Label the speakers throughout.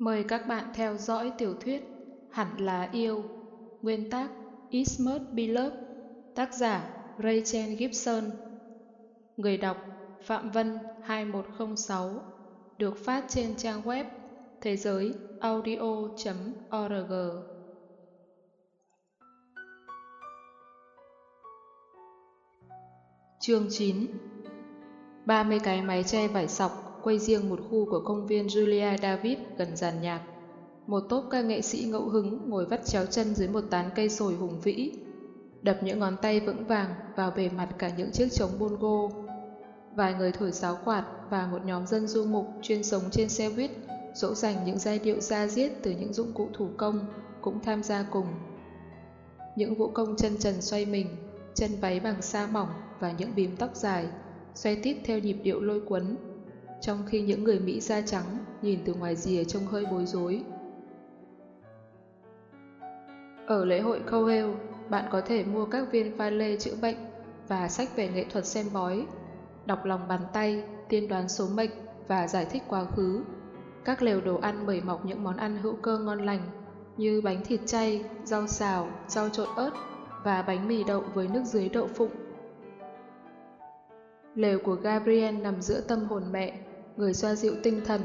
Speaker 1: Mời các bạn theo dõi tiểu thuyết Hẳn là yêu, Nguyên tác Ismert Beloved Tác giả Rachel Gibson. Người đọc Phạm Vân 2106 Được phát trên trang web thế giới audio.org Chương 9 30 cái máy che vải sọc quay riêng một khu của công viên Julia David gần giàn nhạc. Một tốp ca nghệ sĩ ngẫu hứng ngồi vắt chéo chân dưới một tán cây sồi hùng vĩ, đập những ngón tay vững vàng vào bề mặt cả những chiếc trống bongo. Vài người thổi sáo quạt và một nhóm dân du mục chuyên sống trên xe buýt dỗ dành những giai điệu da diết từ những dụng cụ thủ công cũng tham gia cùng. Những vũ công chân trần xoay mình, chân váy bằng sa mỏng và những bím tóc dài, xoay tít theo nhịp điệu lôi cuốn trong khi những người Mỹ da trắng nhìn từ ngoài rìa trông hơi bối rối. Ở lễ hội Cowell, bạn có thể mua các viên pha lê chữa bệnh và sách về nghệ thuật xem bói, đọc lòng bàn tay, tiên đoán số mệnh và giải thích quá khứ. Các lều đồ ăn bày mọc những món ăn hữu cơ ngon lành như bánh thịt chay, rau xào, rau trộn ớt và bánh mì đậu với nước dưới đậu phụng. Lều của Gabriel nằm giữa tâm hồn mẹ người xoa dịu tinh thần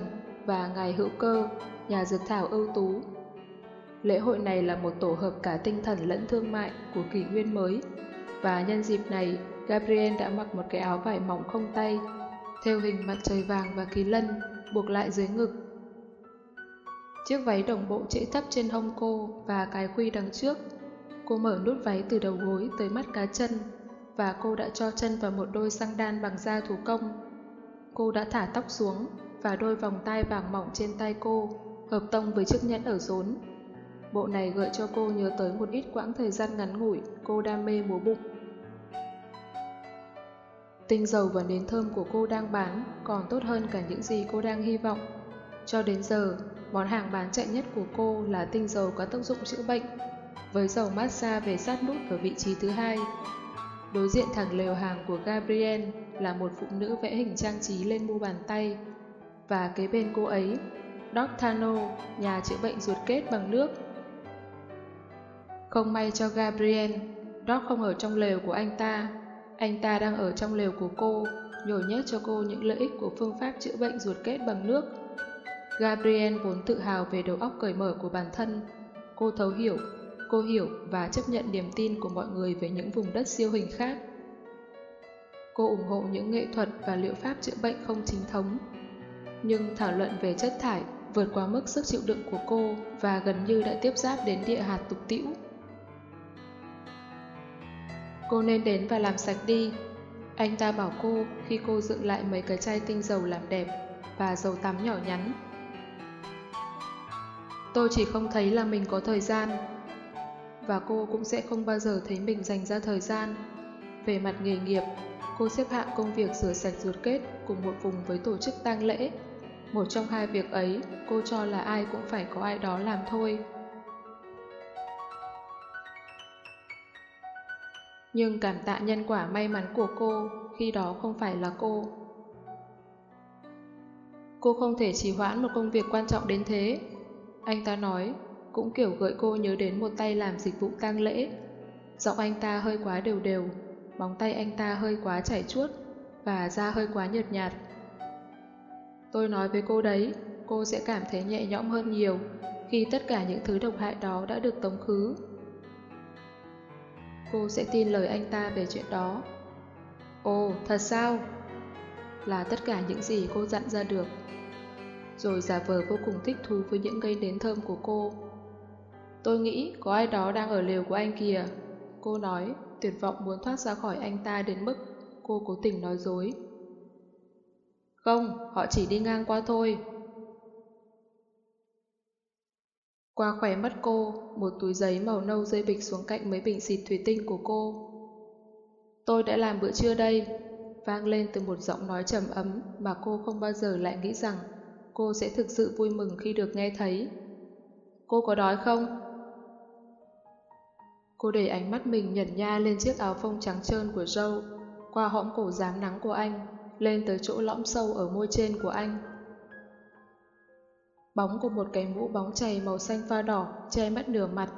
Speaker 1: và ngài hữu cơ, nhà dược thảo ưu tú. Lễ hội này là một tổ hợp cả tinh thần lẫn thương mại của kỷ nguyên mới, và nhân dịp này, Gabriel đã mặc một cái áo vải mỏng không tay, theo hình mặt trời vàng và kỳ lân, buộc lại dưới ngực. Chiếc váy đồng bộ trễ thấp trên hông cô và cái khuy đằng trước. Cô mở nút váy từ đầu gối tới mắt cá chân, và cô đã cho chân vào một đôi xăng đan bằng da thủ công Cô đã thả tóc xuống và đôi vòng tay vàng mỏng trên tay cô hợp tông với chiếc nhẫn ở rốn. Bộ này gợi cho cô nhớ tới một ít quãng thời gian ngắn ngủi cô đam mê múa bụng. Tinh dầu và nến thơm của cô đang bán còn tốt hơn cả những gì cô đang hy vọng. Cho đến giờ, món hàng bán chạy nhất của cô là tinh dầu có tác dụng chữa bệnh, với dầu massage về sát nút ở vị trí thứ hai. Đối diện thẳng lều hàng của Gabriel là một phụ nữ vẽ hình trang trí lên mu bàn tay. Và kế bên cô ấy, Doc Thano, nhà chữa bệnh ruột kết bằng nước. Không may cho Gabriel, Doc không ở trong lều của anh ta. Anh ta đang ở trong lều của cô, nhồi nhét cho cô những lợi ích của phương pháp chữa bệnh ruột kết bằng nước. Gabriel vốn tự hào về đầu óc cởi mở của bản thân. Cô thấu hiểu, cô hiểu và chấp nhận niềm tin của mọi người về những vùng đất siêu hình khác. Cô ủng hộ những nghệ thuật và liệu pháp chữa bệnh không chính thống. Nhưng thảo luận về chất thải vượt qua mức sức chịu đựng của cô và gần như đã tiếp giáp đến địa hạt tục tĩu. Cô nên đến và làm sạch đi. Anh ta bảo cô khi cô dựng lại mấy cái chai tinh dầu làm đẹp và dầu tắm nhỏ nhắn. Tôi chỉ không thấy là mình có thời gian và cô cũng sẽ không bao giờ thấy mình dành ra thời gian. Về mặt nghề nghiệp, Cô xếp hạng công việc rửa sạch ruột kết cùng một vùng với tổ chức tang lễ. Một trong hai việc ấy, cô cho là ai cũng phải có ai đó làm thôi. Nhưng cảm tạ nhân quả may mắn của cô khi đó không phải là cô. Cô không thể trì hoãn một công việc quan trọng đến thế. Anh ta nói, cũng kiểu gợi cô nhớ đến một tay làm dịch vụ tang lễ. Giọng anh ta hơi quá đều đều, Móng tay anh ta hơi quá chảy chuốt và da hơi quá nhợt nhạt. Tôi nói với cô đấy, cô sẽ cảm thấy nhẹ nhõm hơn nhiều khi tất cả những thứ độc hại đó đã được tống khứ. Cô sẽ tin lời anh ta về chuyện đó. Ồ, thật sao? Là tất cả những gì cô dặn ra được. Rồi giả vờ vô cùng thích thú với những cây nến thơm của cô. Tôi nghĩ có ai đó đang ở lều của anh kìa. Cô nói, tuyệt vọng muốn thoát ra khỏi anh ta đến mức cô cố tình nói dối. Không, họ chỉ đi ngang qua thôi. Qua khỏe mất cô, một túi giấy màu nâu rơi bịch xuống cạnh mấy bình xịt thủy tinh của cô. Tôi đã làm bữa trưa đây, vang lên từ một giọng nói trầm ấm mà cô không bao giờ lại nghĩ rằng cô sẽ thực sự vui mừng khi được nghe thấy. Cô có đói không? Cô để ánh mắt mình nhẩn nha lên chiếc áo phông trắng trơn của Joe, qua hõm cổ dám nắng của anh, lên tới chỗ lõm sâu ở môi trên của anh. Bóng của một cái mũ bóng chày màu xanh pha đỏ che mất nửa mặt,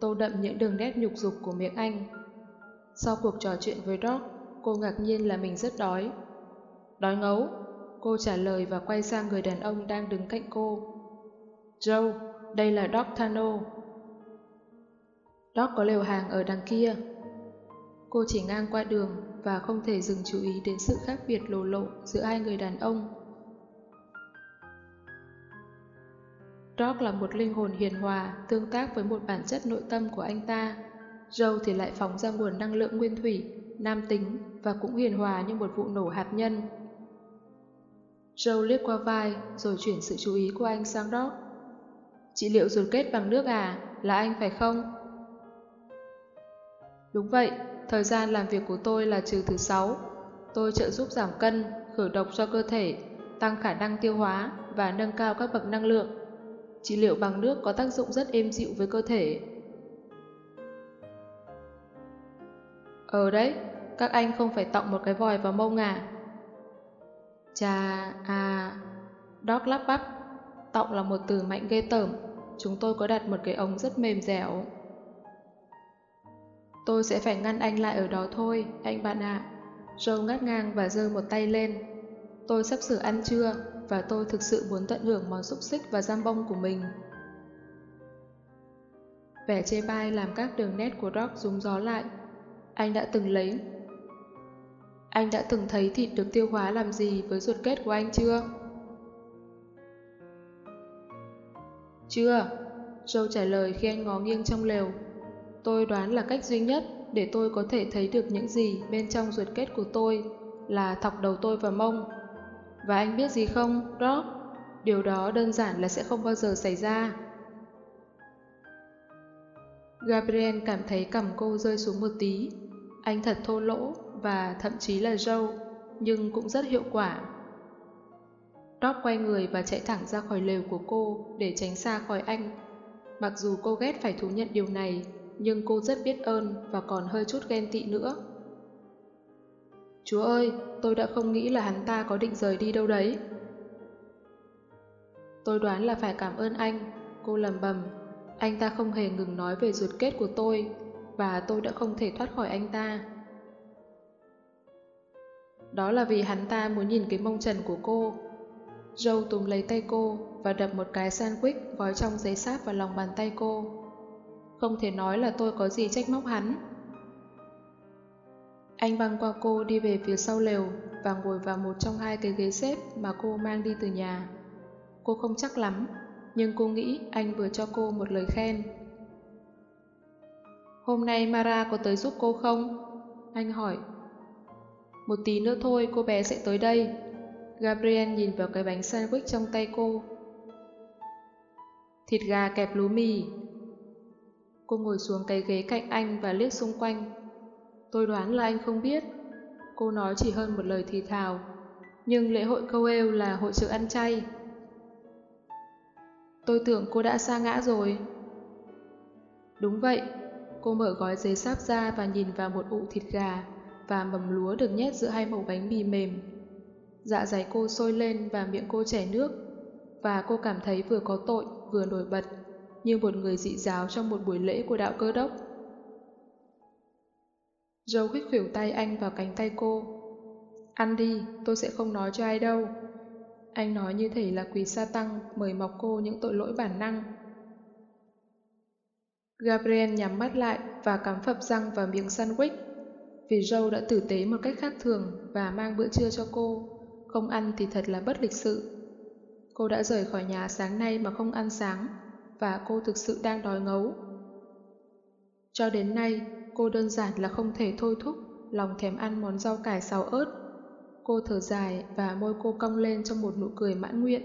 Speaker 1: tô đậm những đường nét nhục dục của miệng anh. Sau cuộc trò chuyện với Doc, cô ngạc nhiên là mình rất đói. Đói ngấu, cô trả lời và quay sang người đàn ông đang đứng cạnh cô. Joe, đây là Doc Thano. Doc có lều hàng ở đằng kia. Cô chỉ ngang qua đường và không thể dừng chú ý đến sự khác biệt lồ lộ giữa hai người đàn ông. Doc là một linh hồn hiền hòa, tương tác với một bản chất nội tâm của anh ta. Joe thì lại phóng ra nguồn năng lượng nguyên thủy, nam tính và cũng hiền hòa như một vụ nổ hạt nhân. Joe liếc qua vai rồi chuyển sự chú ý của anh sang Doc. Chị liệu ruột kết bằng nước à? Là anh phải không? Đúng vậy, thời gian làm việc của tôi là trừ thứ sáu. Tôi trợ giúp giảm cân, khử độc cho cơ thể, tăng khả năng tiêu hóa và nâng cao các bậc năng lượng. Trị liệu bằng nước có tác dụng rất êm dịu với cơ thể. Ờ đấy, các anh không phải tọng một cái vòi vào mông à? Chà, à... Doc lắp bắp. Tọng là một từ mạnh ghê tởm. Chúng tôi có đặt một cái ống rất mềm dẻo. Tôi sẽ phải ngăn anh lại ở đó thôi, anh bạn ạ. À. Joe ngắt ngang và giơ một tay lên. Tôi sắp sửa ăn trưa và tôi thực sự muốn tận hưởng món xúc xích và giam bông của mình. Vẻ chê bai làm các đường nét của Rock rúng gió lại. Anh đã từng lấy... Anh đã từng thấy thịt được tiêu hóa làm gì với ruột kết của anh chưa? Chưa, Joe trả lời khi anh ngó nghiêng trong lều. Tôi đoán là cách duy nhất để tôi có thể thấy được những gì bên trong ruột kết của tôi là thọc đầu tôi vào mông. Và anh biết gì không, Rob? Điều đó đơn giản là sẽ không bao giờ xảy ra. Gabriel cảm thấy cầm cô rơi xuống một tí. Anh thật thô lỗ và thậm chí là râu, nhưng cũng rất hiệu quả. Rob quay người và chạy thẳng ra khỏi lều của cô để tránh xa khỏi anh. Mặc dù cô ghét phải thú nhận điều này, nhưng cô rất biết ơn và còn hơi chút ghen tị nữa. Chúa ơi, tôi đã không nghĩ là hắn ta có định rời đi đâu đấy. Tôi đoán là phải cảm ơn anh, cô lầm bầm. Anh ta không hề ngừng nói về ruột kết của tôi, và tôi đã không thể thoát khỏi anh ta. Đó là vì hắn ta muốn nhìn cái mông trần của cô. Joe túm lấy tay cô và đập một cái sandwich gói trong giấy sáp vào lòng bàn tay cô. Không thể nói là tôi có gì trách móc hắn. Anh băng qua cô đi về phía sau lều và ngồi vào một trong hai cái ghế xếp mà cô mang đi từ nhà. Cô không chắc lắm, nhưng cô nghĩ anh vừa cho cô một lời khen. Hôm nay Mara có tới giúp cô không? Anh hỏi. Một tí nữa thôi cô bé sẽ tới đây. Gabriel nhìn vào cái bánh sandwich trong tay cô. Thịt gà kẹp lúa mì, Cô ngồi xuống cái ghế cạnh anh và liếc xung quanh. Tôi đoán là anh không biết. Cô nói chỉ hơn một lời thì thào. Nhưng lễ hội câu êu là hội sự ăn chay. Tôi tưởng cô đã xa ngã rồi. Đúng vậy. Cô mở gói giấy sáp ra và nhìn vào một ụ thịt gà và mầm lúa được nhét giữa hai mẩu bánh mì mềm. Dạ dày cô sôi lên và miệng cô chảy nước và cô cảm thấy vừa có tội, vừa nổi bật như một người dị giáo trong một buổi lễ của đạo cơ đốc. Joe khích khỉu tay anh vào cánh tay cô. Ăn đi, tôi sẽ không nói cho ai đâu. Anh nói như thể là quỷ sa tăng mời mọc cô những tội lỗi bản năng. Gabriel nhắm mắt lại và cắm phập răng vào miếng sandwich. Vì Joe đã tử tế một cách khác thường và mang bữa trưa cho cô. Không ăn thì thật là bất lịch sự. Cô đã rời khỏi nhà sáng nay mà không ăn sáng và cô thực sự đang đói ngấu. Cho đến nay, cô đơn giản là không thể thôi thúc lòng thèm ăn món rau cải xào ớt. Cô thở dài và môi cô cong lên trong một nụ cười mãn nguyện.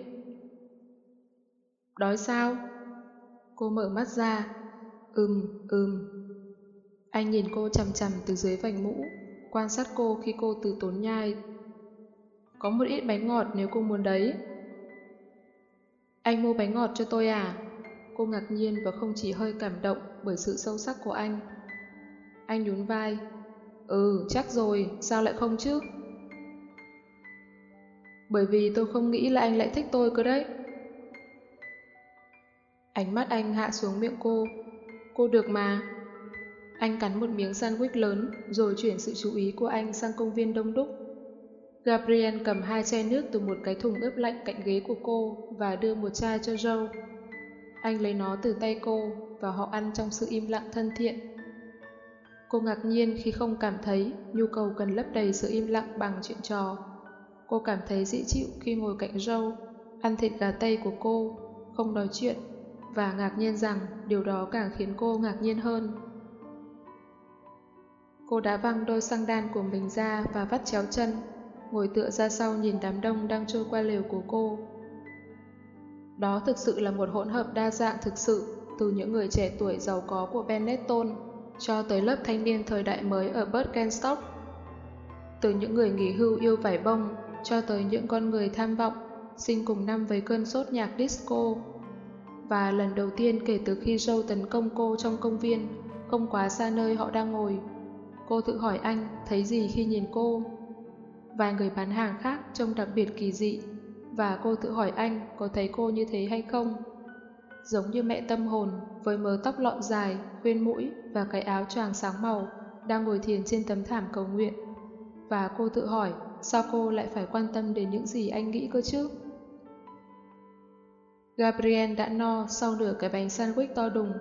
Speaker 1: Đói sao? Cô mở mắt ra. Ừm, ừm. Anh nhìn cô chầm chầm từ dưới vành mũ, quan sát cô khi cô từ tốn nhai. Có một ít bánh ngọt nếu cô muốn đấy. Anh mua bánh ngọt cho tôi à? Cô ngạc nhiên và không chỉ hơi cảm động bởi sự sâu sắc của anh. Anh nhún vai. Ừ, chắc rồi, sao lại không chứ? Bởi vì tôi không nghĩ là anh lại thích tôi cơ đấy. Ánh mắt anh hạ xuống miệng cô. Cô được mà. Anh cắn một miếng sandwich lớn rồi chuyển sự chú ý của anh sang công viên đông đúc. Gabriel cầm hai chai nước từ một cái thùng ướp lạnh cạnh ghế của cô và đưa một chai cho Joe. Anh lấy nó từ tay cô và họ ăn trong sự im lặng thân thiện. Cô ngạc nhiên khi không cảm thấy nhu cầu cần lấp đầy sự im lặng bằng chuyện trò. Cô cảm thấy dễ chịu khi ngồi cạnh râu, ăn thịt gà tây của cô, không nói chuyện, và ngạc nhiên rằng điều đó càng khiến cô ngạc nhiên hơn. Cô đã văng đôi xăng đan của mình ra và vắt chéo chân, ngồi tựa ra sau nhìn đám đông đang trôi qua lều của cô. Đó thực sự là một hỗn hợp đa dạng thực sự, từ những người trẻ tuổi giàu có của Benetton cho tới lớp thanh niên thời đại mới ở Birkenstock. Từ những người nghỉ hưu yêu vải bông cho tới những con người tham vọng, sinh cùng năm với cơn sốt nhạc disco. Và lần đầu tiên kể từ khi Joe tấn công cô trong công viên, không quá xa nơi họ đang ngồi, cô tự hỏi anh thấy gì khi nhìn cô. Vài người bán hàng khác trông đặc biệt kỳ dị, và cô tự hỏi anh có thấy cô như thế hay không. Giống như mẹ tâm hồn với mớ tóc lọn dài, khuyên mũi và cái áo choàng sáng màu đang ngồi thiền trên tấm thảm cầu nguyện. Và cô tự hỏi sao cô lại phải quan tâm đến những gì anh nghĩ cơ chứ? Gabriel đã no sau nửa cái bánh sandwich to đùng,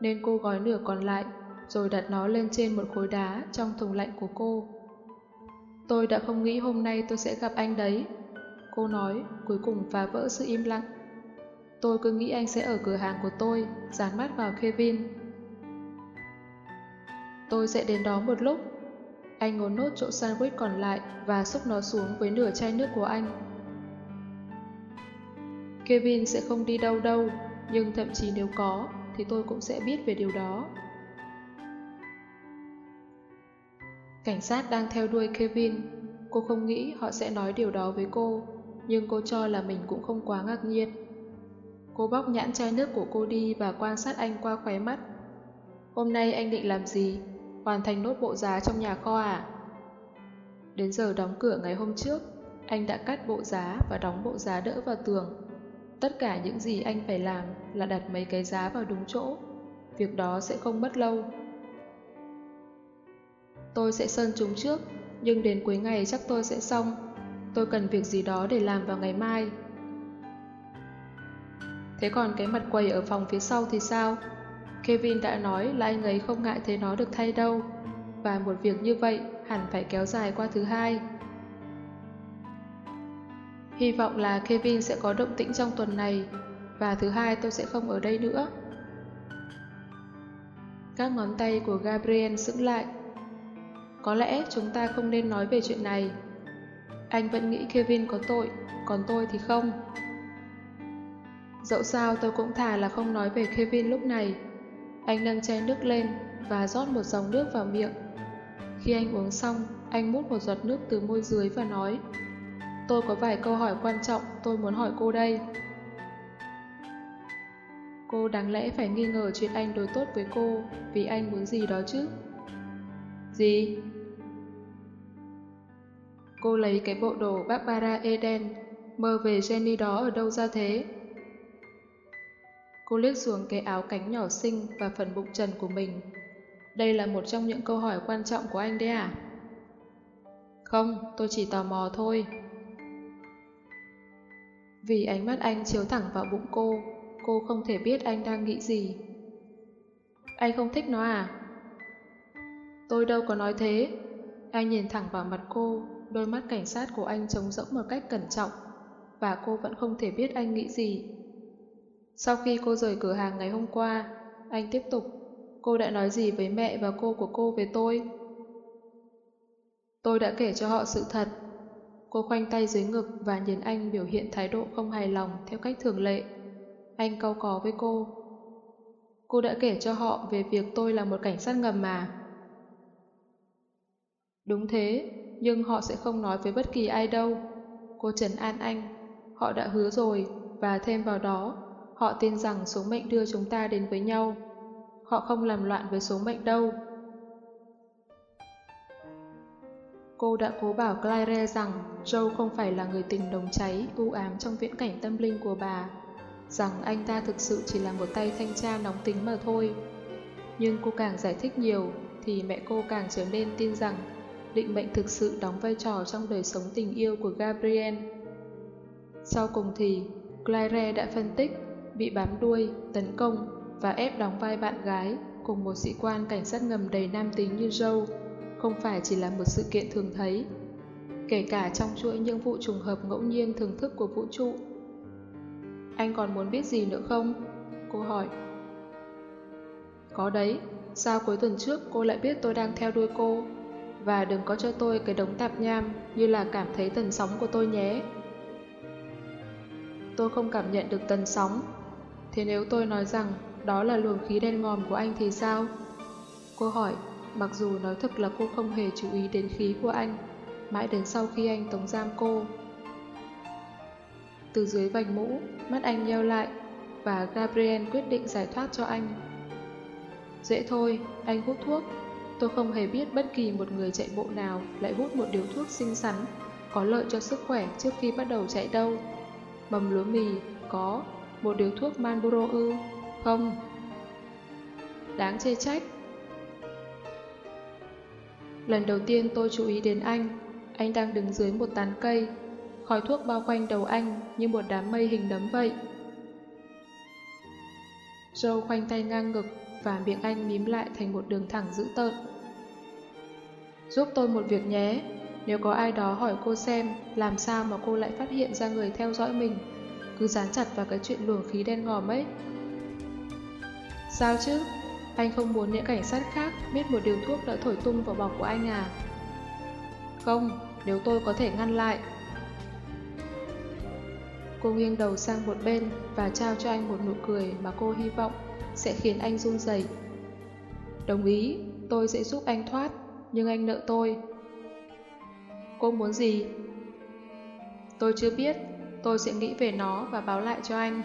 Speaker 1: nên cô gói nửa còn lại, rồi đặt nó lên trên một khối đá trong thùng lạnh của cô. Tôi đã không nghĩ hôm nay tôi sẽ gặp anh đấy. Cô nói, cuối cùng phá vỡ sự im lặng. Tôi cứ nghĩ anh sẽ ở cửa hàng của tôi, dán mắt vào Kevin. Tôi sẽ đến đó một lúc. Anh ngồi nốt chỗ sandwich còn lại và xúc nó xuống với nửa chai nước của anh. Kevin sẽ không đi đâu đâu, nhưng thậm chí nếu có, thì tôi cũng sẽ biết về điều đó. Cảnh sát đang theo đuôi Kevin. Cô không nghĩ họ sẽ nói điều đó với cô, nhưng cô cho là mình cũng không quá ngạc nhiên. Cô bóc nhãn chai nước của cô đi và quan sát anh qua khóe mắt. Hôm nay anh định làm gì? Hoàn thành nốt bộ giá trong nhà kho à? Đến giờ đóng cửa ngày hôm trước, anh đã cắt bộ giá và đóng bộ giá đỡ vào tường. Tất cả những gì anh phải làm là đặt mấy cái giá vào đúng chỗ. Việc đó sẽ không mất lâu. Tôi sẽ sơn chúng trước, nhưng đến cuối ngày chắc tôi sẽ xong. Tôi cần việc gì đó để làm vào ngày mai. Thế còn cái mặt quầy ở phòng phía sau thì sao? Kevin đã nói là anh ấy không ngại thấy nó được thay đâu. Và một việc như vậy hẳn phải kéo dài qua thứ hai. Hy vọng là Kevin sẽ có động tĩnh trong tuần này và thứ hai tôi sẽ không ở đây nữa. Các ngón tay của Gabriel sững lại. Có lẽ chúng ta không nên nói về chuyện này. Anh vẫn nghĩ Kevin có tội, còn tôi thì không. Dẫu sao tôi cũng thà là không nói về Kevin lúc này. Anh nâng chai nước lên và rót một dòng nước vào miệng. Khi anh uống xong, anh mút một giọt nước từ môi dưới và nói Tôi có vài câu hỏi quan trọng tôi muốn hỏi cô đây. Cô đáng lẽ phải nghi ngờ chuyện anh đối tốt với cô vì anh muốn gì đó chứ. Gì? Cô lấy cái bộ đồ Barbara Eden mơ về Jenny đó ở đâu ra thế? Cô liếc xuống cái áo cánh nhỏ xinh và phần bụng trần của mình. Đây là một trong những câu hỏi quan trọng của anh đấy à? Không, tôi chỉ tò mò thôi. Vì ánh mắt anh chiếu thẳng vào bụng cô, cô không thể biết anh đang nghĩ gì. Anh không thích nó à? Tôi đâu có nói thế. Anh nhìn thẳng vào mặt cô, đôi mắt cảnh sát của anh trống rỗng một cách cẩn trọng, và cô vẫn không thể biết anh nghĩ gì. Sau khi cô rời cửa hàng ngày hôm qua, anh tiếp tục, cô đã nói gì với mẹ và cô của cô về tôi? Tôi đã kể cho họ sự thật, Cô khoanh tay dưới ngực và nhìn anh biểu hiện thái độ không hài lòng theo cách thường lệ. Anh cau có với cô. Cô đã kể cho họ về việc tôi là một cảnh sát ngầm mà. Đúng thế, nhưng họ sẽ không nói với bất kỳ ai đâu. Cô Trần an anh. Họ đã hứa rồi, và thêm vào đó, họ tin rằng số mệnh đưa chúng ta đến với nhau. Họ không làm loạn với số mệnh đâu. Cô đã cố bảo Claire rằng Joe không phải là người tình đồng cháy, u ám trong viễn cảnh tâm linh của bà. rằng anh ta thực sự chỉ là một tay thanh tra nóng tính mà thôi. Nhưng cô càng giải thích nhiều thì mẹ cô càng trở nên tin rằng định mệnh thực sự đóng vai trò trong đời sống tình yêu của Gabriel. Sau cùng thì, Claire đã phân tích, bị bám đuôi, tấn công và ép đóng vai bạn gái cùng một sĩ quan cảnh sát ngầm đầy nam tính như Joe không phải chỉ là một sự kiện thường thấy, kể cả trong chuỗi những vụ trùng hợp ngẫu nhiên thường thức của vũ trụ. Anh còn muốn biết gì nữa không? Cô hỏi. Có đấy, sao cuối tuần trước cô lại biết tôi đang theo đuôi cô? Và đừng có cho tôi cái đống tạp nham như là cảm thấy tần sóng của tôi nhé. Tôi không cảm nhận được tần sóng. Thế nếu tôi nói rằng đó là luồng khí đen ngòm của anh thì sao? Cô hỏi, mặc dù nói thật là cô không hề chú ý đến khí của anh, mãi đến sau khi anh tống giam cô. Từ dưới vành mũ, mắt anh nheo lại, và Gabriel quyết định giải thoát cho anh. Dễ thôi, anh hút thuốc. Tôi không hề biết bất kỳ một người chạy bộ nào lại hút một điếu thuốc xinh xắn, có lợi cho sức khỏe trước khi bắt đầu chạy đâu. Mầm lúa mì, có. Một điếu thuốc Marlboro ư? Không. Đáng chê trách. Lần đầu tiên tôi chú ý đến anh, anh đang đứng dưới một tán cây, khói thuốc bao quanh đầu anh như một đám mây hình nấm vậy. Joe khoanh tay ngang ngực và miệng anh mím lại thành một đường thẳng dữ tợn. Giúp tôi một việc nhé, nếu có ai đó hỏi cô xem làm sao mà cô lại phát hiện ra người theo dõi mình, cứ dán chặt vào cái chuyện luồng khí đen ngòm ấy. Sao chứ? Anh không muốn những cảnh sát khác biết một điều thuốc đã thổi tung vào bọc của anh à? Không, nếu tôi có thể ngăn lại. Cô nghiêng đầu sang một bên và trao cho anh một nụ cười mà cô hy vọng sẽ khiến anh run rẩy. Đồng ý, tôi sẽ giúp anh thoát, nhưng anh nợ tôi. Cô muốn gì? Tôi chưa biết, tôi sẽ nghĩ về nó và báo lại cho anh.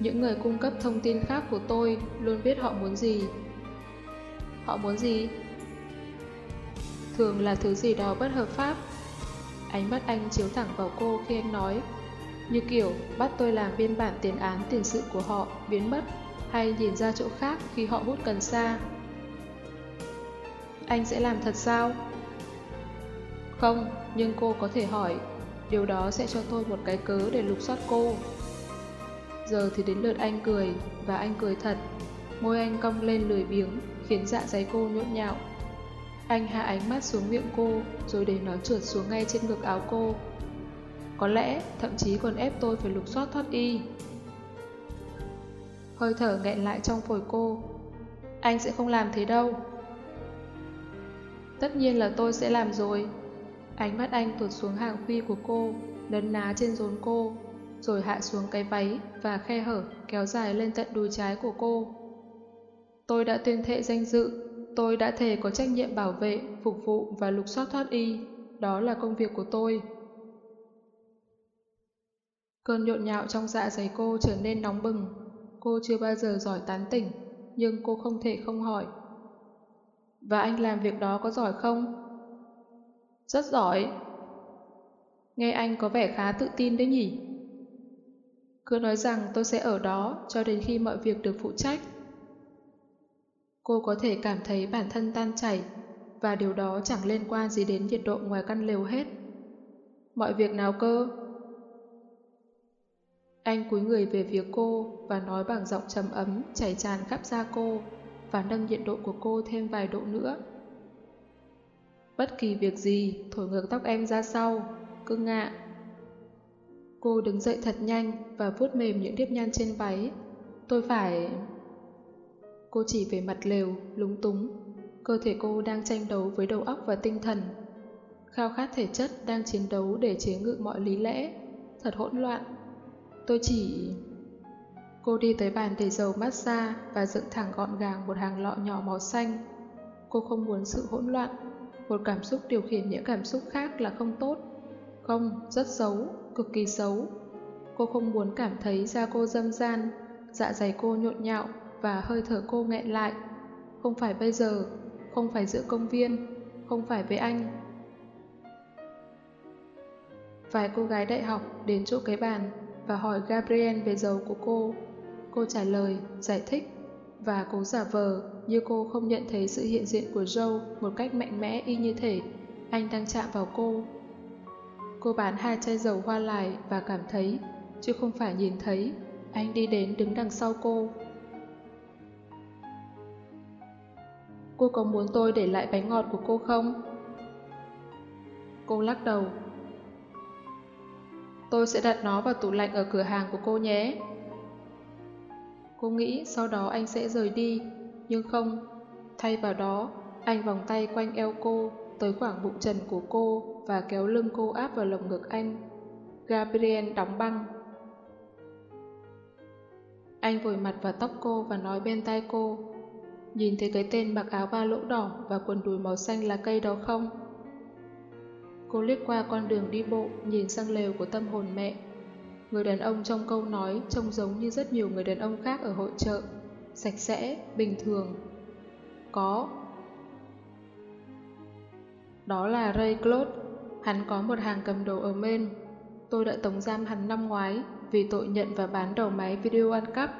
Speaker 1: Những người cung cấp thông tin khác của tôi luôn biết họ muốn gì. Họ muốn gì? Thường là thứ gì đó bất hợp pháp. Ánh mắt anh chiếu thẳng vào cô khi anh nói, như kiểu bắt tôi làm biên bản tiền án tiền sự của họ biến mất hay nhìn ra chỗ khác khi họ hút cần sa. Anh sẽ làm thật sao? Không, nhưng cô có thể hỏi, điều đó sẽ cho tôi một cái cớ để lục soát cô. Giờ thì đến lượt anh cười, và anh cười thật. Môi anh cong lên lười biếng, khiến dạ dày cô nhộn nhạo. Anh hạ ánh mắt xuống miệng cô, rồi để nó trượt xuống ngay trên ngực áo cô. Có lẽ, thậm chí còn ép tôi phải lục soát thoát y. Hơi thở nghẹn lại trong phổi cô. Anh sẽ không làm thế đâu. Tất nhiên là tôi sẽ làm rồi. Ánh mắt anh tuột xuống hàng khuy của cô, đấn ná trên rốn cô, rồi hạ xuống cái váy và khe hở kéo dài lên tận đùi trái của cô. Tôi đã tuyên thệ danh dự, tôi đã thề có trách nhiệm bảo vệ, phục vụ và lục soát thoát y. Đó là công việc của tôi. Cơn nhộn nhạo trong dạ dày cô trở nên nóng bừng. Cô chưa bao giờ giỏi tán tỉnh, nhưng cô không thể không hỏi. Và anh làm việc đó có giỏi không? Rất giỏi. Nghe anh có vẻ khá tự tin đấy nhỉ? Cứ nói rằng tôi sẽ ở đó cho đến khi mọi việc được phụ trách. Cô có thể cảm thấy bản thân tan chảy và điều đó chẳng liên quan gì đến nhiệt độ ngoài căn lều hết. Mọi việc nào cơ? Anh cúi người về phía cô và nói bằng giọng trầm ấm chảy tràn khắp da cô và nâng nhiệt độ của cô thêm vài độ nữa. Bất kỳ việc gì thổi ngược tóc em ra sau, cưng ạ. Cô đứng dậy thật nhanh và vuốt mềm những nếp nhăn trên váy. Tôi phải... Cô chỉ về mặt lều, lúng túng. Cơ thể cô đang tranh đấu với đầu óc và tinh thần. Khao khát thể chất đang chiến đấu để chế ngự mọi lý lẽ. Thật hỗn loạn. Tôi chỉ... Cô đi tới bàn để dầu massage và dựng thẳng gọn gàng một hàng lọ nhỏ màu xanh. Cô không muốn sự hỗn loạn. Một cảm xúc điều khiển những cảm xúc khác là không tốt. Không, rất xấu, cực kỳ xấu. Cô không muốn cảm thấy da cô dâm gian, dạ dày cô nhộn nhạo và hơi thở cô nghẹn lại. Không phải bây giờ, không phải giữa công viên, không phải với anh. Vài cô gái đại học đến chỗ cái bàn, và hỏi Gabriel về dấu của cô. Cô trả lời, giải thích và cố giả vờ như cô không nhận thấy sự hiện diện của Joe một cách mạnh mẽ y như thể anh đang chạm vào cô. Cô bán hai chai dầu hoa lại và cảm thấy, chứ không phải nhìn thấy, anh đi đến đứng đằng sau cô. Cô có muốn tôi để lại bánh ngọt của cô không? Cô lắc đầu. Tôi sẽ đặt nó vào tủ lạnh ở cửa hàng của cô nhé. Cô nghĩ sau đó anh sẽ rời đi, nhưng không. Thay vào đó, anh vòng tay quanh eo cô, tới khoảng bụng trần của cô và kéo lưng cô áp vào lồng ngực anh. Gabriel đóng băng. Anh vội mặt vào tóc cô và nói bên tai cô. Nhìn thấy cái tên mặc áo ba lỗ đỏ và quần đùi màu xanh là cây đó không? Cô liếc qua con đường đi bộ, nhìn sang lều của tâm hồn mẹ. Người đàn ông trong câu nói trông giống như rất nhiều người đàn ông khác ở hội chợ. Sạch sẽ, bình thường. Có. Đó là Ray Claude. Hắn có một hàng cầm đồ ở Maine. Tôi đã tống giam hắn năm ngoái vì tội nhận và bán đầu máy video ăn cắp.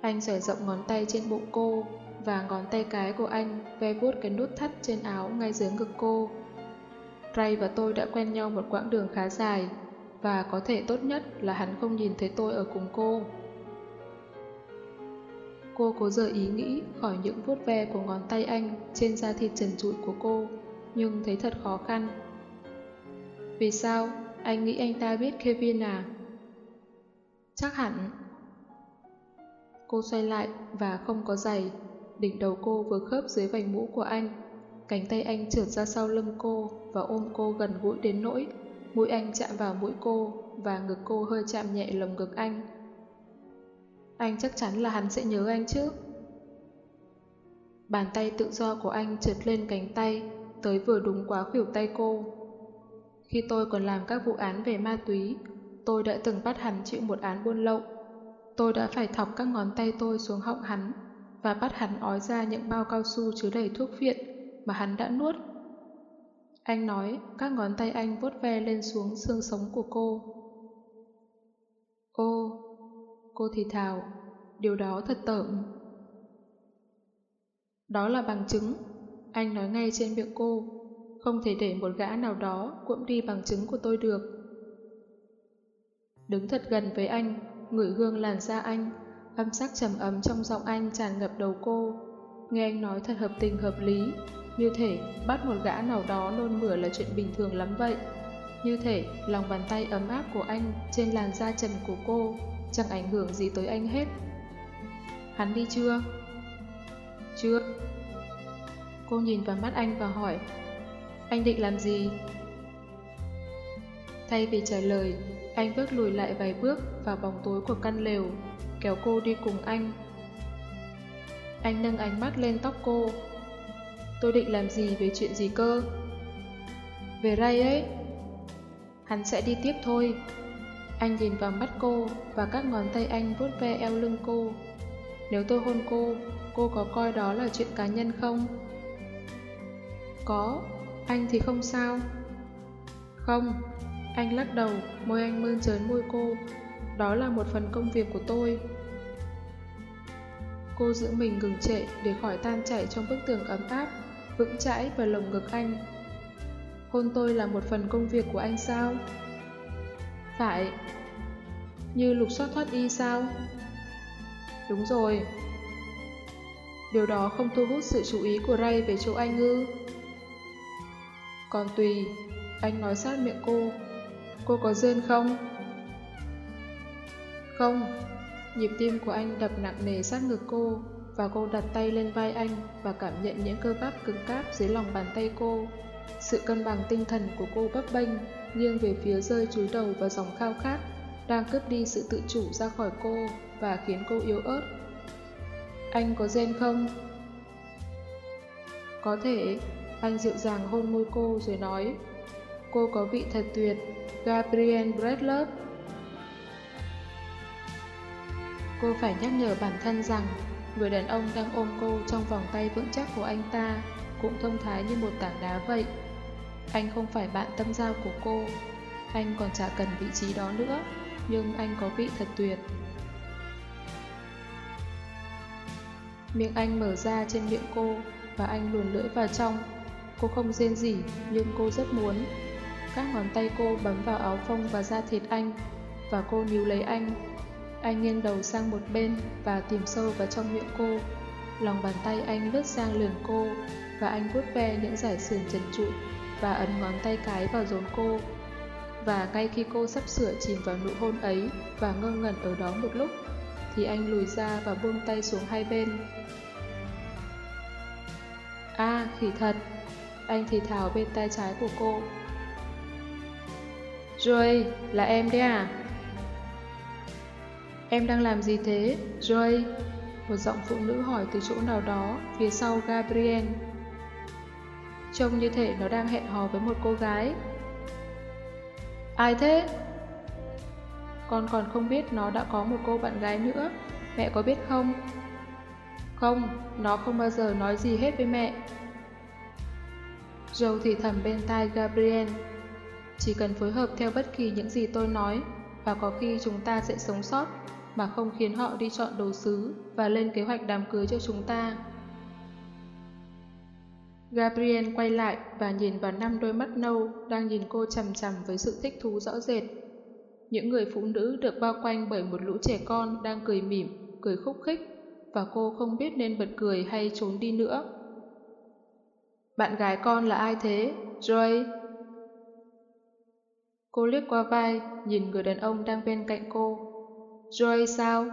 Speaker 1: Anh xòe rộng ngón tay trên bụng cô và ngón tay cái của anh ve vuốt cái nút thắt trên áo ngay dưới ngực cô. Ray và tôi đã quen nhau một quãng đường khá dài và có thể tốt nhất là hắn không nhìn thấy tôi ở cùng cô. Cô cố rời ý nghĩ khỏi những vuốt ve của ngón tay anh trên da thịt trần trụi của cô, nhưng thấy thật khó khăn. Vì sao? Anh nghĩ anh ta biết Kevin à? Chắc hẳn. Cô xoay lại và không có giày, đỉnh đầu cô vừa khớp dưới vành mũ của anh. Cánh tay anh trượt ra sau lưng cô và ôm cô gần gũi đến nỗi mũi anh chạm vào mũi cô và ngực cô hơi chạm nhẹ lồng ngực anh. Anh chắc chắn là hắn sẽ nhớ anh chứ. Bàn tay tự do của anh trượt lên cánh tay, tới vừa đúng quá khuỷu tay cô. Khi tôi còn làm các vụ án về ma túy, tôi đã từng bắt hắn chịu một án buôn lậu. Tôi đã phải thọc các ngón tay tôi xuống họng hắn và bắt hắn ói ra những bao cao su chứa đầy thuốc viện mà hắn đã nuốt. Anh nói các ngón tay anh vuốt ve lên xuống xương sống của cô. Ô, cô thì thào, điều đó thật tởm. Đó là bằng chứng, anh nói ngay trên miệng cô, không thể để một gã nào đó cuộm đi bằng chứng của tôi được. Đứng thật gần với anh, ngửi hương làn da anh, âm sắc trầm ấm trong giọng anh tràn ngập đầu cô. Nghe anh nói thật hợp tình hợp lý, như thể bắt một gã nào đó nôn mửa là chuyện bình thường lắm vậy. Như thể lòng bàn tay ấm áp của anh trên làn da trần của cô chẳng ảnh hưởng gì tới anh hết. Hắn đi chưa? Chưa. Cô nhìn vào mắt anh và hỏi Anh định làm gì? Thay vì trả lời, anh bước lùi lại vài bước vào bóng tối của căn lều, kéo cô đi cùng anh. Anh nâng ánh mắt lên tóc cô. Tôi định làm gì về chuyện gì cơ? Về Ray ấy. Hắn sẽ đi tiếp thôi. Anh nhìn vào mắt cô và các ngón tay anh vuốt ve eo lưng cô. Nếu tôi hôn cô, cô có coi đó là chuyện cá nhân không? Có, anh thì không sao. Không, anh lắc đầu, môi anh mơn trớn môi cô. Đó là một phần công việc của tôi. Cô giữ mình ngừng trệ để khỏi tan chảy trong bức tường ấm áp, vững chãi vào lồng ngực anh. Hôn tôi là một phần công việc của anh sao? Phải. Như lục soát thoát y sao? Đúng rồi. Điều đó không thu hút sự chú ý của Ray về chỗ anh ư. Còn tùy, anh nói sát miệng cô. Cô có rên không? Không. Nhịp tim của anh đập nặng nề sát ngực cô và cô đặt tay lên vai anh và cảm nhận những cơ bắp cứng cáp dưới lòng bàn tay cô. Sự cân bằng tinh thần của cô bấp bênh, nghiêng về phía rơi chúi đầu vào dòng khao khát, đang cướp đi sự tự chủ ra khỏi cô và khiến cô yếu ớt. Anh có gen không? Có thể, anh dịu dàng hôn môi cô rồi nói Cô có vị thật tuyệt, Gabriel Bradley. Cô phải nhắc nhở bản thân rằng người đàn ông đang ôm cô trong vòng tay vững chắc của anh ta cũng thông thái như một tảng đá vậy. Anh không phải bạn tâm giao của cô. anh còn chả cần vị trí đó nữa, nhưng anh có vị thật tuyệt. Miệng anh mở ra trên miệng cô và anh luồn lưỡi vào trong. Cô không rên gì nhưng cô rất muốn. Các ngón tay cô bấm vào áo phông và da thịt anh và cô níu lấy anh. Anh nghiêng đầu sang một bên và tìm sâu vào trong miệng cô. Lòng bàn tay anh lướt sang lườn cô và anh vuốt ve những giải sườn trần trụi và ấn ngón tay cái vào rốn cô. Và ngay khi cô sắp sửa chìm vào nụ hôn ấy và ngơ ngẩn ở đó một lúc, thì anh lùi ra và buông tay xuống hai bên. À, khỉ thật! Anh thì thào bên tay trái của cô. Rồi, là em đấy à? Em đang làm gì thế, Joy? Một giọng phụ nữ hỏi từ chỗ nào đó, phía sau Gabriel. Trông như thể nó đang hẹn hò với một cô gái. Ai thế? Con còn không biết nó đã có một cô bạn gái nữa, mẹ có biết không? Không, nó không bao giờ nói gì hết với mẹ. Joe thì thầm bên tai Gabriel. Chỉ cần phối hợp theo bất kỳ những gì tôi nói, và có khi chúng ta sẽ sống sót mà không khiến họ đi chọn đồ sứ và lên kế hoạch đám cưới cho chúng ta. Gabriel quay lại và nhìn vào năm đôi mắt nâu đang nhìn cô chằm chằm với sự thích thú rõ rệt. Những người phụ nữ được bao quanh bởi một lũ trẻ con đang cười mỉm, cười khúc khích và cô không biết nên bật cười hay trốn đi nữa. Bạn gái con là ai thế, Joy? Cô liếc qua vai, nhìn người đàn ông đang bên cạnh cô. Joy sao?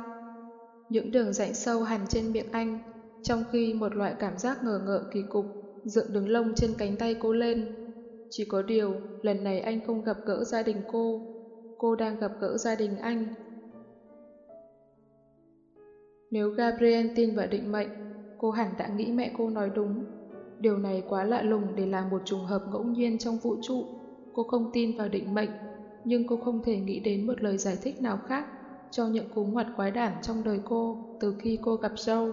Speaker 1: Những đường rãnh sâu hằn trên miệng anh, trong khi một loại cảm giác ngờ ngợ kỳ cục dựng đứng lông trên cánh tay cô lên. Chỉ có điều, lần này anh không gặp gỡ gia đình cô, cô đang gặp gỡ gia đình anh. Nếu Gabriel tin vào định mệnh, cô hẳn đã nghĩ mẹ cô nói đúng. Điều này quá lạ lùng để làm một trùng hợp ngẫu nhiên trong vũ trụ. Cô không tin vào định mệnh, nhưng cô không thể nghĩ đến một lời giải thích nào khác cho những cú ngoặt quái đản trong đời cô từ khi cô gặp Joe.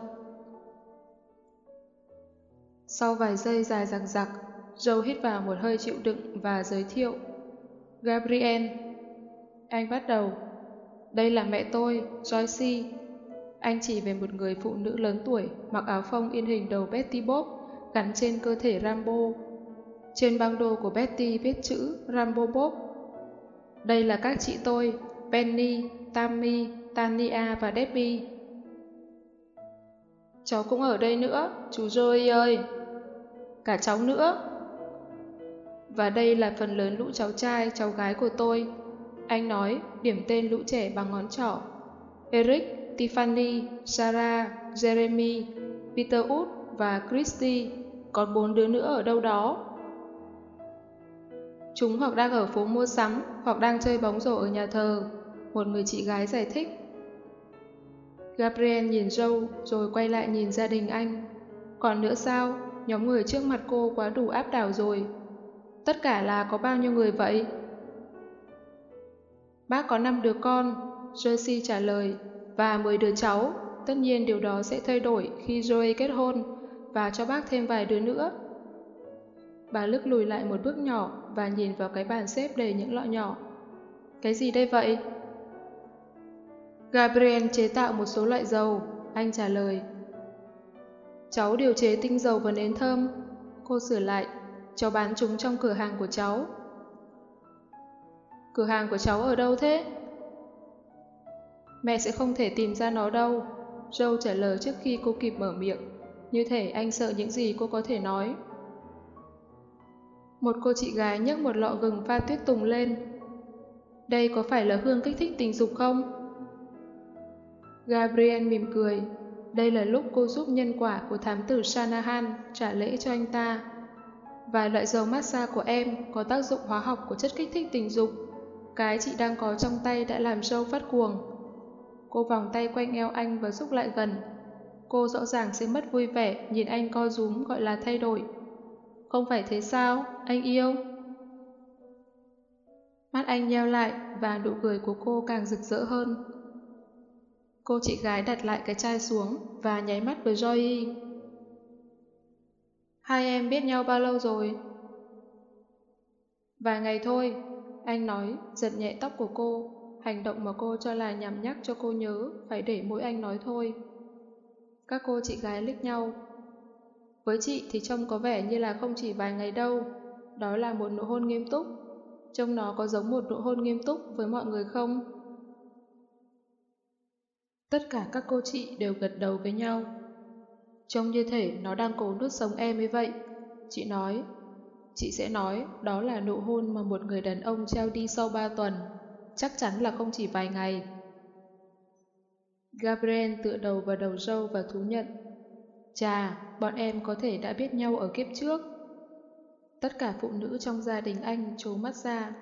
Speaker 1: Sau vài giây dài dằng dặc, Joe hít vào một hơi chịu đựng và giới thiệu. Gabriel. Anh bắt đầu. Đây là mẹ tôi, Joyce. Anh chỉ về một người phụ nữ lớn tuổi mặc áo phông in hình đầu Betty Bob gắn trên cơ thể Rambo. Trên băng đồ của Betty viết chữ Rambo Bob. Đây là các chị tôi, Penny, Tammy, Tania và Debbie. Cháu cũng ở đây nữa, chú Joey ơi. Cả cháu nữa. Và đây là phần lớn lũ cháu trai, cháu gái của tôi. Anh nói, điểm tên lũ trẻ bằng ngón trỏ. Eric, Tiffany, Sarah, Jeremy, Peter Wood và Christy. Còn bốn đứa nữa ở đâu đó. Chúng hoặc đang ở phố mua sắm, hoặc đang chơi bóng rổ ở nhà thờ. Một người chị gái giải thích. Gabriel nhìn Joe rồi quay lại nhìn gia đình anh. Còn nữa sao? Nhóm người trước mặt cô quá đủ áp đảo rồi. Tất cả là có bao nhiêu người vậy? Bác có 5 đứa con, Jersey trả lời, và 10 đứa cháu. Tất nhiên điều đó sẽ thay đổi khi Joey kết hôn và cho bác thêm vài đứa nữa. Bà lức lùi lại một bước nhỏ và nhìn vào cái bàn xếp đầy những lọ nhỏ. Cái gì đây vậy? Gabriel chế tạo một số loại dầu, anh trả lời. Cháu điều chế tinh dầu và nến thơm. Cô sửa lại, cháu bán chúng trong cửa hàng của cháu. Cửa hàng của cháu ở đâu thế? Mẹ sẽ không thể tìm ra nó đâu. Joe trả lời trước khi cô kịp mở miệng. Như thể anh sợ những gì cô có thể nói. Một cô chị gái nhấc một lọ gừng pha tuyết tùng lên. Đây có phải là hương kích thích tình dục không? Gabriel mỉm cười. Đây là lúc cô giúp nhân quả của thám tử Shanahan trả lễ cho anh ta. Vài loại dầu massage của em có tác dụng hóa học của chất kích thích tình dục. Cái chị đang có trong tay đã làm Joe phát cuồng. Cô vòng tay quanh eo anh và rút lại gần. Cô rõ ràng sẽ mất vui vẻ nhìn anh co rúm gọi là thay đổi. Không phải thế sao, anh yêu? Mắt anh nheo lại và nụ cười của cô càng rực rỡ hơn. Cô chị gái đặt lại cái chai xuống và nháy mắt với Joey. Hai em biết nhau bao lâu rồi? Vài ngày thôi. Anh nói, giật nhẹ tóc của cô, hành động mà cô cho là nhằm nhắc cho cô nhớ, phải để mỗi anh nói thôi. Các cô chị gái liếc nhau. Với chị thì trông có vẻ như là không chỉ vài ngày đâu, đó là một nụ hôn nghiêm túc. Trông nó có giống một nụ hôn nghiêm túc với mọi người không? Tất cả các cô chị đều gật đầu với nhau. Trông như thể nó đang cố nuốt sống em ấy vậy. Chị nói, chị sẽ nói đó là nụ hôn mà một người đàn ông treo đi sau ba tuần. Chắc chắn là không chỉ vài ngày. Gabriel tựa đầu vào đầu râu và thú nhận. Chà, bọn em có thể đã biết nhau ở kiếp trước. Tất cả phụ nữ trong gia đình anh trố mắt ra.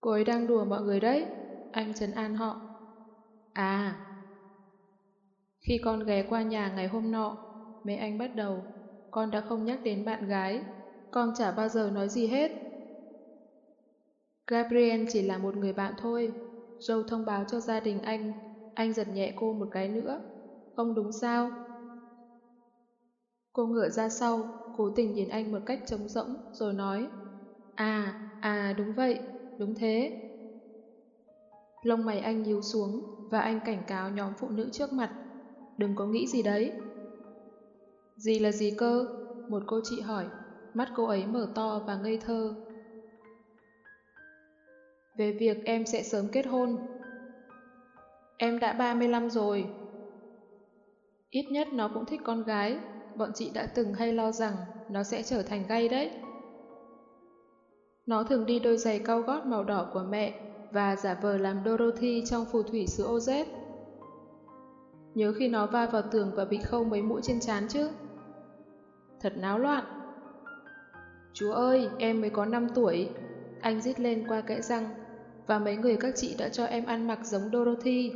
Speaker 1: Cô ấy đang đùa mọi người đấy, anh trấn an họ. À, khi con ghé qua nhà ngày hôm nọ, mẹ anh bắt đầu, con đã không nhắc đến bạn gái, con chả bao giờ nói gì hết. Gabriel chỉ là một người bạn thôi, Joe thông báo cho gia đình anh, anh giật nhẹ cô một cái nữa. Không đúng sao? Cô ngựa ra sau, cố tình nhìn anh một cách trống rỗng, rồi nói, À, à đúng vậy, đúng thế. Lông mày anh nhíu xuống, và anh cảnh cáo nhóm phụ nữ trước mặt. Đừng có nghĩ gì đấy. Gì là gì cơ? Một cô chị hỏi, mắt cô ấy mở to và ngây thơ. Về việc em sẽ sớm kết hôn. Em đã 35 rồi. Ít nhất nó cũng thích con gái, bọn chị đã từng hay lo rằng nó sẽ trở thành gay đấy. Nó thường đi đôi giày cao gót màu đỏ của mẹ và giả vờ làm Dorothy trong phù thủy xứ OZ. Nhớ khi nó va vào tường và bị khâu mấy mũi trên trán chứ. Thật náo loạn. Chú ơi, em mới có 5 tuổi. Anh rít lên qua kẽ răng và mấy người các chị đã cho em ăn mặc giống Dorothy.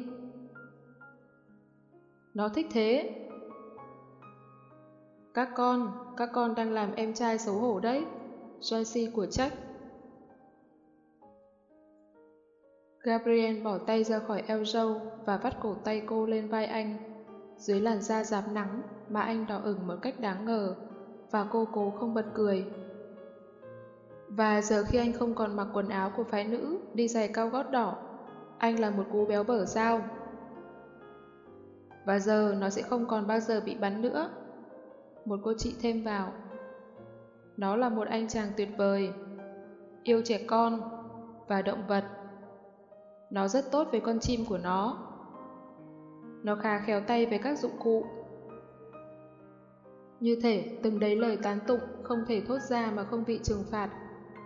Speaker 1: Nó thích thế. Các con, các con đang làm em trai xấu hổ đấy. Joyce của trách. Gabriel bỏ tay ra khỏi eo râu và vắt cổ tay cô lên vai anh. Dưới làn da dạp nắng mà anh đỏ ửng một cách đáng ngờ và cô cố không bật cười. Và giờ khi anh không còn mặc quần áo của phái nữ, đi giày cao gót đỏ, anh là một cú béo bở sao? Và giờ nó sẽ không còn bao giờ bị bắn nữa. Một cô chị thêm vào. Nó là một anh chàng tuyệt vời, yêu trẻ con và động vật. Nó rất tốt với con chim của nó. Nó khá khéo tay với các dụng cụ. Như thể từng đấy lời tán tụng không thể thốt ra mà không bị trừng phạt.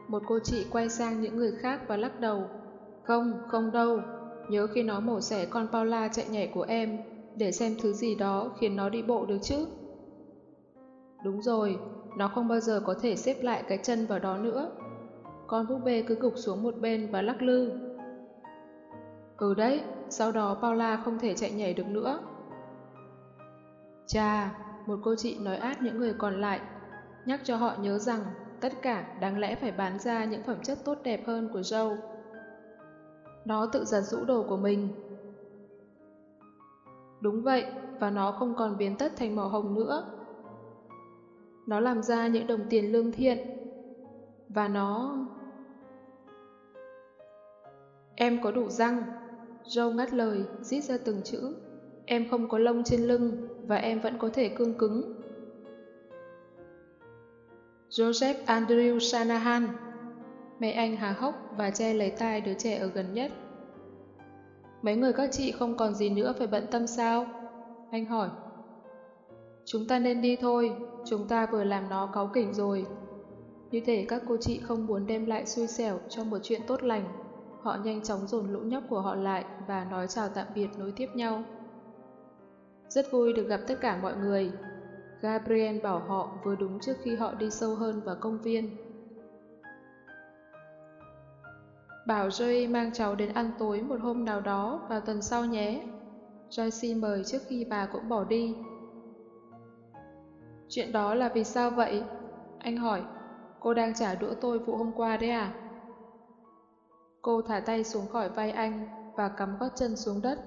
Speaker 1: Một cô chị quay sang những người khác và lắc đầu. Không, không đâu. Nhớ khi nó mổ xẻ con Paula chạy nhảy của em, để xem thứ gì đó khiến nó đi bộ được chứ. Đúng rồi, nó không bao giờ có thể xếp lại cái chân vào đó nữa. Con búp bê cứ gục xuống một bên và lắc lư. Ừ đấy, sau đó Paula không thể chạy nhảy được nữa. Chà, một cô chị nói át những người còn lại, nhắc cho họ nhớ rằng tất cả đáng lẽ phải bán ra những phẩm chất tốt đẹp hơn của Joe. Nó tự giật rũ đồ của mình. Đúng vậy, và nó không còn biến tất thành màu hồng nữa. Nó làm ra những đồng tiền lương thiện. Và nó... Em có đủ răng. Joe ngắt lời, rít ra từng chữ. Em không có lông trên lưng, và em vẫn có thể cương cứng. Joseph Andrew Shanahan. Mẹ anh há hốc và che lấy tai đứa trẻ ở gần nhất. Mấy người các chị không còn gì nữa phải bận tâm sao? Anh hỏi. Chúng ta nên đi thôi, chúng ta vừa làm nó cáu kỉnh rồi. Như thể các cô chị không muốn đem lại xui xẻo cho một chuyện tốt lành. Họ nhanh chóng dồn lũ nhóc của họ lại và nói chào tạm biệt nối tiếp nhau. Rất vui được gặp tất cả mọi người. Gabriel bảo họ vừa đúng trước khi họ đi sâu hơn vào công viên. Bảo Joey mang cháu đến ăn tối một hôm nào đó vào tuần sau nhé. Joyce mời trước khi bà cũng bỏ đi. Chuyện đó là vì sao vậy? Anh hỏi, cô đang trả đũa tôi vụ hôm qua đấy à? Cô thả tay xuống khỏi vai anh và cắm gót chân xuống đất.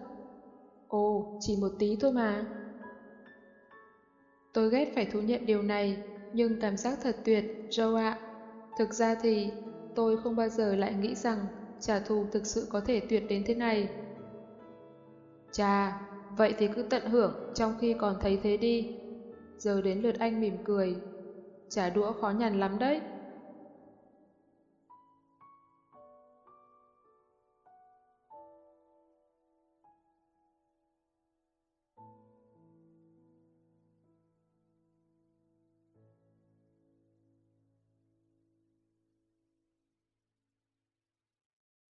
Speaker 1: Ồ, chỉ một tí thôi mà. Tôi ghét phải thú nhận điều này, nhưng cảm giác thật tuyệt, Joe ạ. Thực ra thì, tôi không bao giờ lại nghĩ rằng trả thù thực sự có thể tuyệt đến thế này. Chà, vậy thì cứ tận hưởng trong khi còn thấy thế đi. Giờ đến lượt anh mỉm cười. Trả đũa khó nhằn lắm đấy.